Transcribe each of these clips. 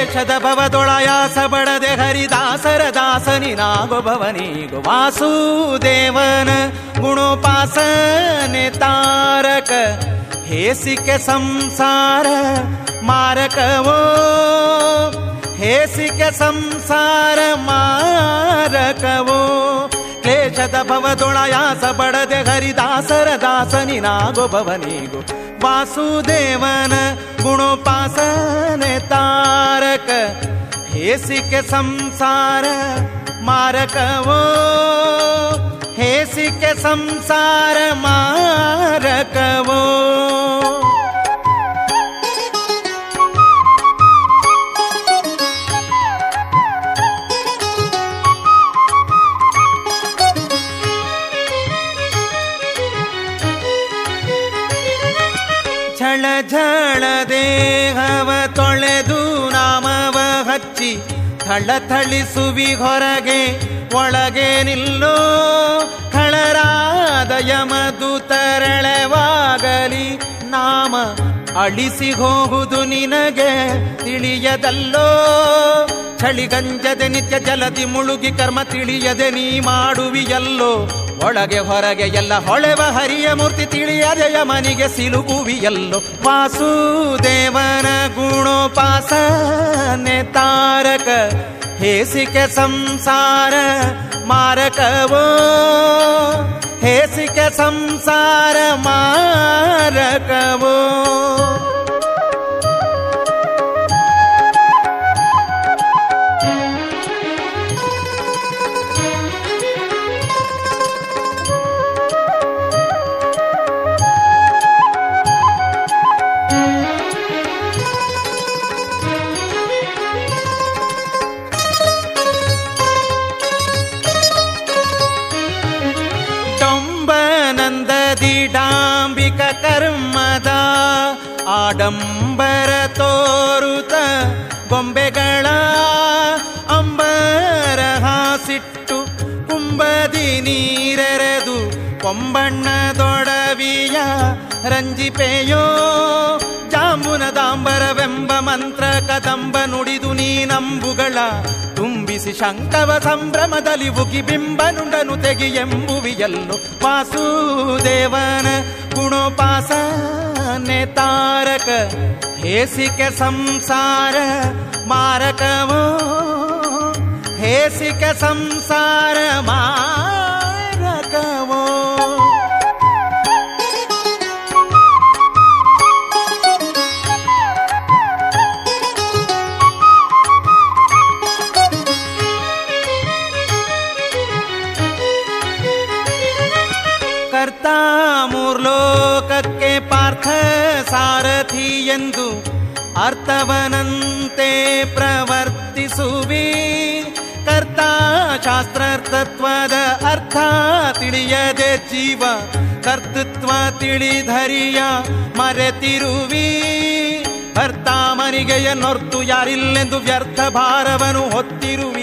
ಕ್ಲೇಶದ ಭವದೊಳಯಾಸ ಬಡದೆ ಹರಿದಾಸರ ದಾಸನಿನಾಗೊಬ್ಬವನಿಗು ವಾಸುದೇವನ ಗುಣೋಪಾಸನೆ ತಾರಕ ಹೇಸಿಕೆ ಸಂಸಾರ ಮಾರಕವೋ ಹೇಸಿಕೆ ಸಂಸಾರ ಮಾರಕವೋ ಕ್ಲೇಶದ ಭವದೊಳಯಾಸ ಬಡದೆ ಹರಿದಾಸರ ದಾಸನಿನಾಗೊಬ್ಬವನಿಗು ವಾಸುದೇವನ गुणोपासने तारक हे सि के संसार मरकवो। हे सि संसार मारक वो ಝಳ ಝಳ ದೇಹವ ತೊಳೆದು ನಾಮವ ಹಚ್ಚಿ ಥಳಥಳಿಸುವಿ ಹೊರಗೆ ಒಳಗೆ ನಿಲ್ಲೋ ಖಳರಾದ ಯಮದು ತರಳವಾಗಲಿ ನಾಮ ಅಳಿಸಿ ಹೋಗುವುದು ನಿನಗೆ ತಿಳಿಯದಲ್ಲೋ ಚಳಿಗಂಜದೆ ನಿತ್ಯ ಜಲದಿ ಮುಳುಗಿ ಕರ್ಮ ತಿಳಿಯದೆ ನೀ ಮಾಡುವಿಯಲ್ಲೋ ಒಳಗೆ ಹೊರಗೆ ಎಲ್ಲ ಹೊಳೆವ ಹರಿಯ ಮೂರ್ತಿ ತಿಳಿಯದೆ ಯಮನಿಗೆ ಸಿಲುಕುವಿಯಲ್ಲೋ ವಾಸುದೇವನ ಗುಣೋಪಾಸನೆ ತಾರಕ ಹೇಸಿಕೆ ಸಂಸಾರ, ಮಾರಕವೋ. ಹೇಸಿಕೆ ಸಂಸಾರ, ಮಾರಕವೋ. ಕರ್ಮದ ಆಡಂಬರ ತೋರುತ ಗೊಂಬೆಗಳ ಅಂಬರ ಹಾಸಿಟ್ಟು ಕುಂಬದಿ ನೀರೆರೆದು ಕೊಂಬಣ್ಣದೊಡವಿಯ ರಂಜಿಪೆಯೋ ಜಾಂಬುನದಾಂಬರವೆಂಬ ಮಂತ್ರ ಕದಂಬ ನುಡಿದು ನೀನಂಬುಗಳ ತುಂಬಿಸಿ ಶಂಕವ ಸಂಭ್ರಮದಲ್ಲಿ ಉಗಿ ಬಿಂಬನುಂಡನು ತೆಗಿಯೆಂಬುವಿಯಲ್ಲು ವಾಸುದೇವನ गुणों पास ने तारक हेसिक संसार मारक वो। हे हेसिक संसार मारक वो। करता ಮೂರ್ಲೋಕಕ್ಕೆ ಪಾರ್ಥ ಸಾರಥಿ ಎಂದು ಅರ್ಥವನಂತೆ ಪ್ರವರ್ತಿಸುವಿ. ಕರ್ತ ಶಾಸ್ತ್ರಾರ್ಥತ್ವದ ಅರ್ಥ ತಿಳಿಯದೆ ಜೀವ, ಕರ್ತೃತ್ವ ತಿಳಿಧರಿಯ ಮರೆತಿರುವಿ. ಭರ್ತಾಮನಿಗೆಯ ನೊರ್ತು ಯಾರಿಲ್ಲೆಂದು ವ್ಯರ್ಥ ಭಾರವನು ಹೊತ್ತಿರುವಿ.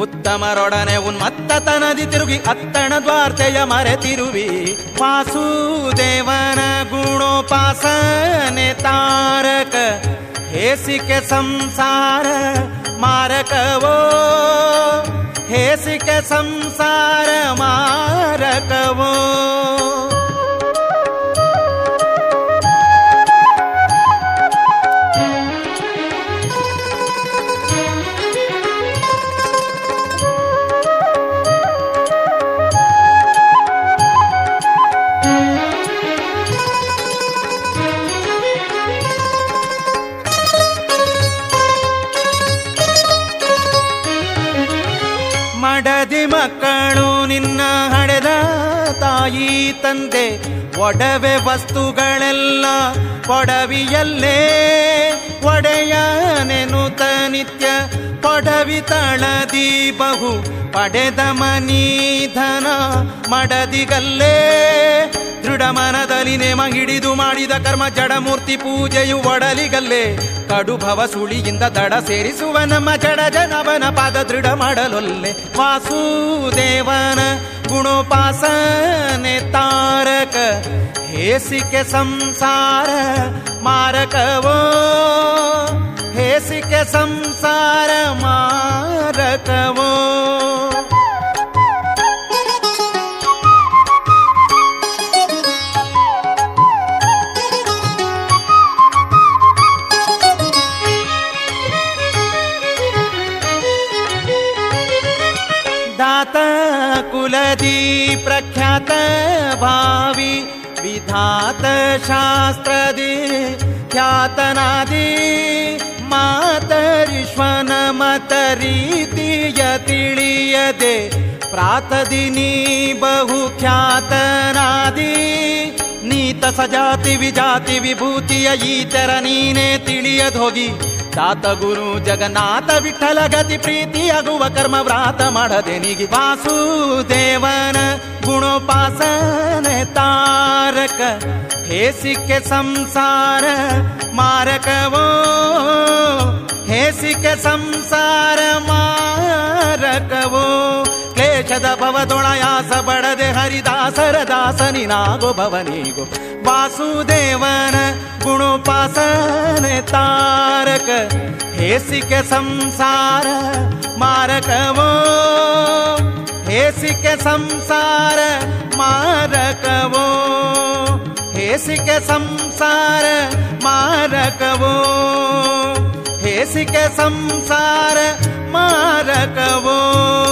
ಉತ್ತಮರೊಡನೆ ಉನ್ಮತ್ತತನದಿ ತಿರುಗಿ ಅತ್ತಣ ದ್ವಾರ್ತೆಯ ಮರೆತಿರುವಿ ವಾಸುದೇವನ ಗುಣೋಪಾಸನೆ ತಾರಕ, ಹೇಸಿಕೆ ಸಂಸಾರ ಮಾರಕವೋ? ಹೇಸಿಕೆ ಸಂಸಾರ ಮಾರಕವೋ? ಮಡದಿ ಮಕ್ಕಳು ನಿನ್ನ ಹಡೆದ ತಾಯಿ ತಂದೆ, ಒಡವೆ ವಸ್ತುಗಳೆಲ್ಲ ಪೊಡವಿಯಲ್ಲೇ. ಒಡೆಯನೆನುತ ನಿತ್ಯ ಪೊಡವಿ ತಳದಿ ಬಹು ಪಡೆದ ಮನೀಧನ ಮಡದಿಗಲ್ಲೇ. ದೃಢ ಮನದಲ್ಲಿ ನೇಮ ಹಿಡಿದು ಮಾಡಿದ ಕರ್ಮ, ಜಡಮೂರ್ತಿ ಪೂಜೆಯು ಒಡಲಿಗಲ್ಲೇ. ಕಡು ಭವ ಸುಳಿಯಿಂದ ದಡ ಸೇರಿಸುವ ನಮ್ಮ ಜಡ ಜನವನ ಪಾದ ದೃಢ ಮಾಡಲೊಲ್ಲೆ. ವಾಸುದೇವನ ಗುಣೋಪಾಸನೆ ತಾರಕ, ಹೇಸಿಕೆ ಸಂಸಾರ ಮಾರಕವೋ? ಹೇಸಿಕೆ ಸಂಸಾರ ಮಾರಕವೋ? कुलदी प्रख्यात भावी विधात शास्त्रदी ख्यातनादी ಮಾತರಿಶ್ವನ ಮತ ರೀತಿಯ ತಿಳಿಯದೆ ಪ್ರಾತದಿನಿ ಬಹು ಖ್ಯಾತನಾದಿ ನೀತ ಸಜಾತಿ ವಿಜಾತಿ ವಿಭೂತಿಯ ಈತರ ನೀನೇ ತಿಳಿಯದೋಗಿ ದಾತ ಗುರು ಜಗನ್ನಾಥ ವಿಠಲ ಗತಿ ಪ್ರೀತಿಯಾಗುವ ಕರ್ಮ ವ್ರಾತ ಮಾಡದೆ ನಿಗಿ ವಾಸುದೇವನ ಗುಣೋಪಾಸನೆ ತಾರಕ ಹೇಸಿಕೆ ಸಂಸಾರ ಮಾರಕವೋ ಹೇಸಿಕೆ ಸಂಸಾರ ಮಾರಕವೋ ಕ್ಲೇಶದ ಭವದೊಳಯಾಸ ಬಡದೆ ಹರಿದಾಸರ ದಾಸನಿನಾಗೋ ಭವನಿಗೋ ವಾಸುದೇವನ ಗುಣೋಪಾಸನೆ मारक हेसिक संसार मारक वो। हेसिक संसार मारक वो। हेसिक संसार मारक वो। हेसिक संसार मारक वो।